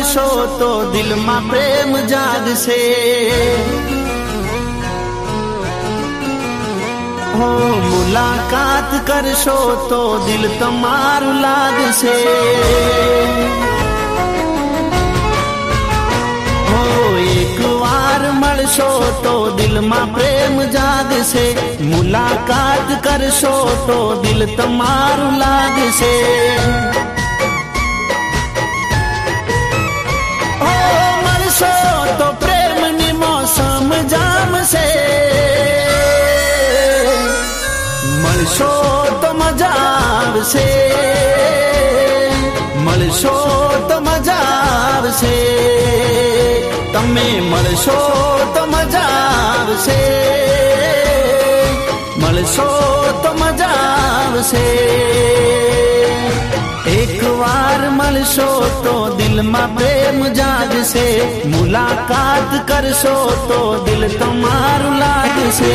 મળશો તો દિલમાં પ્રેમ જાગશે હો મુલાકાત કરશો તો દિલ તમારું લાગશે હો એક વાર મળશો તો દિલમાં પ્રેમ જાગશે મુલાકાત કરશો તો દિલ તમારું લાગશે મળશો તો મજા આવશે મળશો તો મજા આવશે એક વાર મળશો તો દિલમાં પ્રેમ જાગશે મુલાકાત કરશો તો દિલ તમારું લાગશે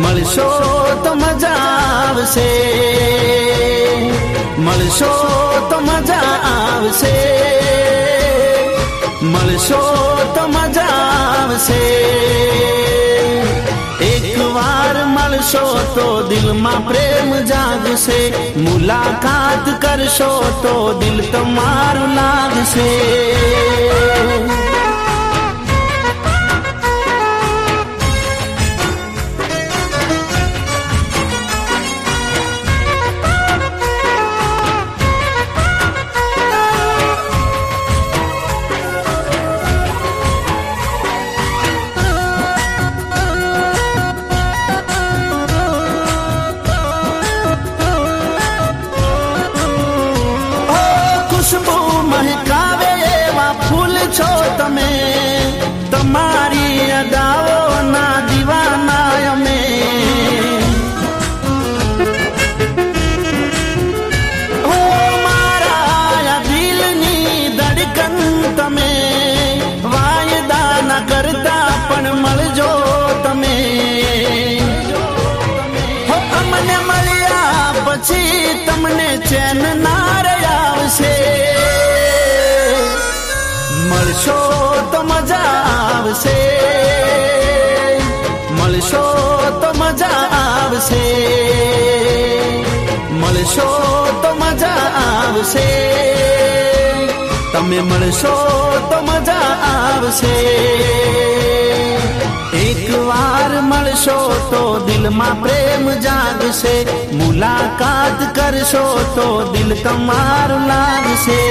મળશો તો મજા આવશે મળશો તો મજા આવશે મળશો તો મજા આવશે એક વાર મળશો તો દિલમાં પ્રેમ જાગશે મુલાકાત કરશો તો દિલ તમારું લાગશે મહેકાવે એવા ફૂલ છો તમે. તમારી અદાઓના દીવાના અમે. મારા દિલની ધડકન તમે. વાયદા ના કરતા પણ મળજો તમે. અમને મળ્યા પછી તમને ચેન ના રહ્યા આવશે. મળશો તો મજા આવશે મળશો તો મજા આવશે મળશો તો મજા આવશે તમે મળશો તો મજા આવશે એક વાર મળશો તો દિલમાં પ્રેમ જાગશે મુલાકાત કરશો તો દિલ તમારું લાગશે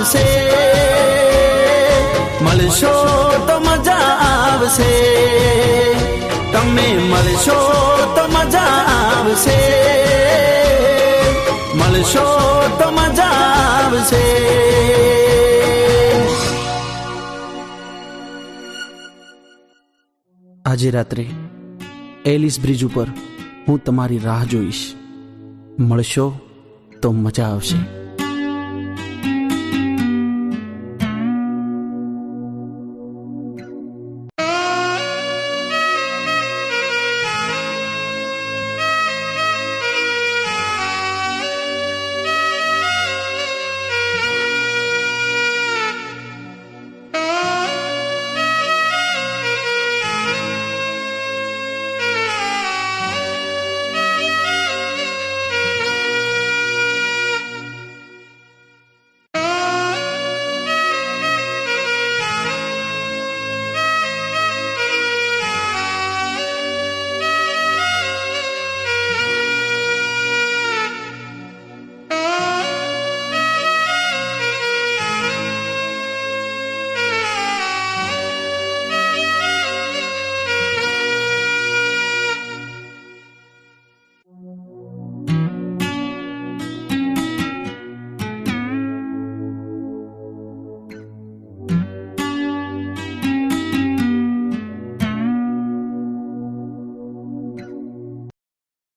આવશે. મળશો તો મજા આવશે. તમે મળશો તો મજા આવશે. મળશો તો મજા આવશે. આજે રાત્રે એલિસ બ્રિજ ઉપર હું તમારી રાહ જોઈશ. મળશો તો મજા આવશે.